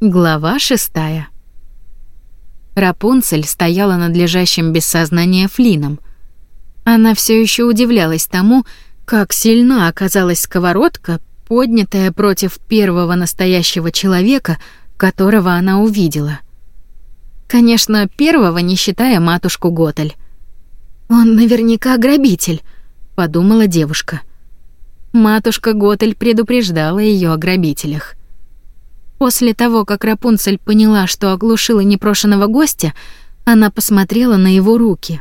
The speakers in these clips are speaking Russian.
Глава шестая. Рапунцель стояла над лежащим без сознания Флином. Она все еще удивлялась тому, как сильна оказалась сковородка, поднятая против первого настоящего человека, которого она увидела. Конечно, первого, не считая матушку Готель. Он наверняка грабитель, подумала девушка. Матушка Готель предупреждала ее о грабителях. После того, как Рапунцель поняла, что оглушила непрошенного гостя, она посмотрела на его руки.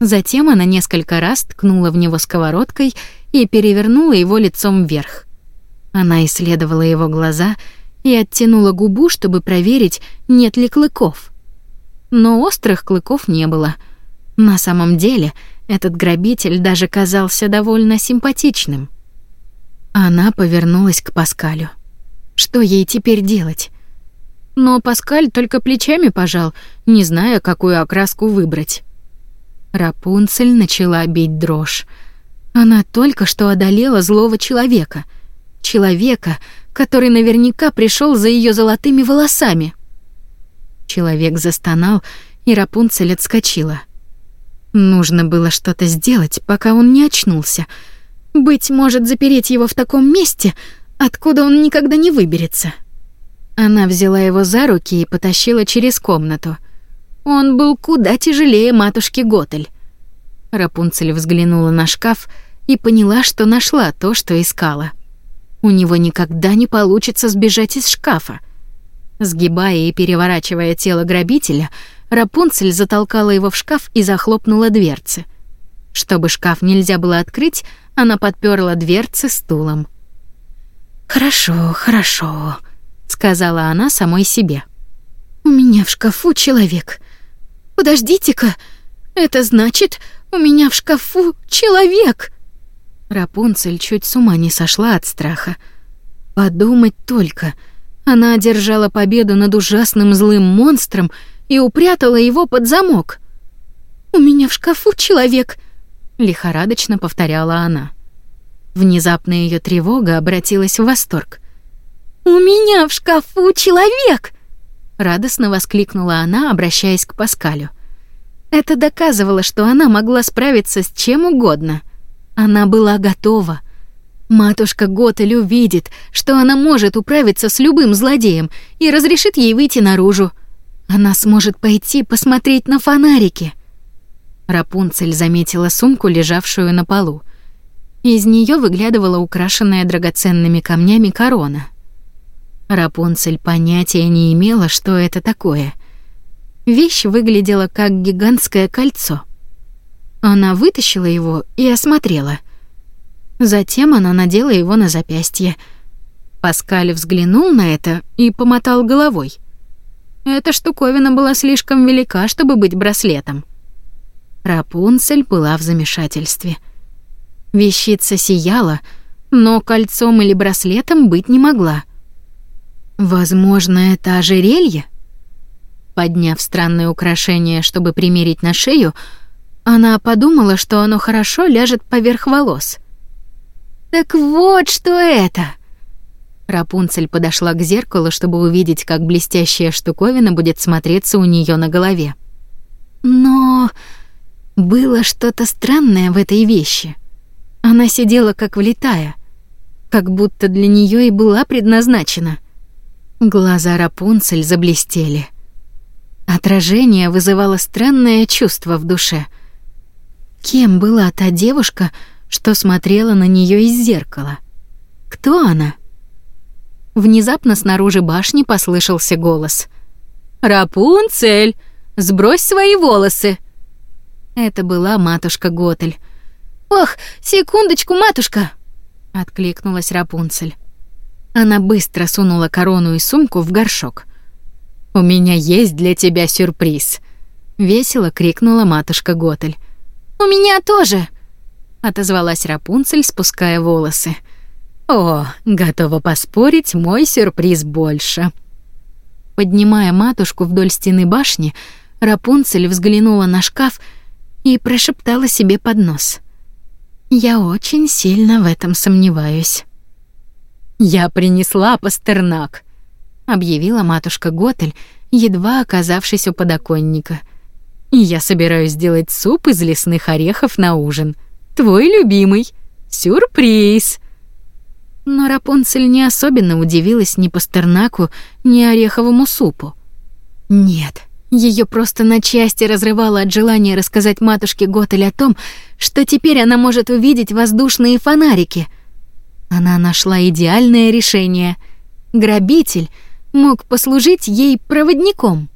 Затем она несколько раз ткнула в него сковородкой и перевернула его лицом вверх. Она исследовала его глаза и оттянула губу, чтобы проверить, нет ли клыков. Но острых клыков не было. На самом деле, этот грабитель даже казался довольно симпатичным. Она повернулась к Паскалю. Что ей теперь делать? Но Паскаль только плечами пожал, не зная, какую окраску выбрать. Рапунцель начала бить дрожь. Она только что одолела злого человека. Человека, который наверняка пришел за ее золотыми волосами. Человек застонал, и Рапунцель отскочила. Нужно было что-то сделать, пока он не очнулся — быть может, запереть его в таком месте, откуда он никогда не выберется. Она взяла его за руки и потащила через комнату. Он был куда тяжелее матушки Готель. Рапунцель взглянула на шкаф и поняла, что нашла то, что искала. У него никогда не получится сбежать из шкафа. Сгибая и переворачивая тело грабителя, Рапунцель затолкала его в шкаф и захлопнула дверцы. Чтобы шкаф нельзя было открыть, она подперла дверцы стулом. «Хорошо, хорошо», — сказала она самой себе. «У меня в шкафу человек. Подождите-ка, это значит, у меня в шкафу человек!» Рапунцель чуть с ума не сошла от страха. Подумать только, она одержала победу над ужасным злым монстром и упрятала его под замок. «У меня в шкафу человек!» лихорадочно повторяла она. Внезапно ее тревога обратилась в восторг. У меня в шкафу человек! радостно воскликнула она, обращаясь к Паскалю. Это доказывало, что она могла справиться с чем угодно. Она была готова. Матушка Готель увидит, что она может управиться с любым злодеем и разрешит ей выйти наружу. Она сможет пойти посмотреть на фонарики. Рапунцель заметила сумку, лежавшую на полу. Из нее выглядывала украшенная драгоценными камнями корона. Рапунцель понятия не имела, что это такое. Вещь выглядела как гигантское кольцо. Она вытащила его и осмотрела. Затем она надела его на запястье. Паскаль взглянул на это и помотал головой. Эта штуковина была слишком велика, чтобы быть браслетом. Рапунцель была в замешательстве. Вещица сияла, но кольцом или браслетом быть не могла. Возможно, это ожерелье? Подняв странное украшение, чтобы примерить на шею, она подумала, что оно хорошо ляжет поверх волос. Так вот, что это. Рапунцель подошла к зеркалу, чтобы увидеть, как блестящая штуковина будет смотреться у нее на голове. Но было что-то странное в этой вещи. Она сидела как влитая, как будто для нее и была предназначена. Глаза Рапунцель заблестели. Отражение вызывало странное чувство в душе. Кем была та девушка, что смотрела на нее из зеркала? Кто она? Внезапно снаружи башни послышался голос. «Рапунцель, сбрось свои волосы!» Это была матушка Готель. «Ох, секундочку, матушка!» — откликнулась Рапунцель. Она быстро сунула корону и сумку в горшок. «У меня есть для тебя сюрприз!» — весело крикнула матушка Готель. «У меня тоже!» — отозвалась Рапунцель, спуская волосы. «О, готова поспорить, мой сюрприз больше!» Поднимая матушку вдоль стены башни, Рапунцель взглянула на шкаф и прошептала себе под нос. «Я очень сильно в этом сомневаюсь». «Я принесла пастернак», объявила матушка Готель, едва оказавшись у подоконника. И я собираюсь сделать суп из лесных орехов на ужин. Твой любимый. Сюрприз. Но Рапунцель не особенно удивилась ни Пастернаку, ни ореховому супу. Нет, ее просто на части разрывало от желания рассказать матушке Готель о том, что теперь она может увидеть воздушные фонарики. Она нашла идеальное решение. Грабитель мог послужить ей проводником.